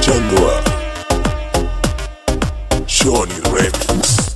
Estás escuchando Johnny Remix.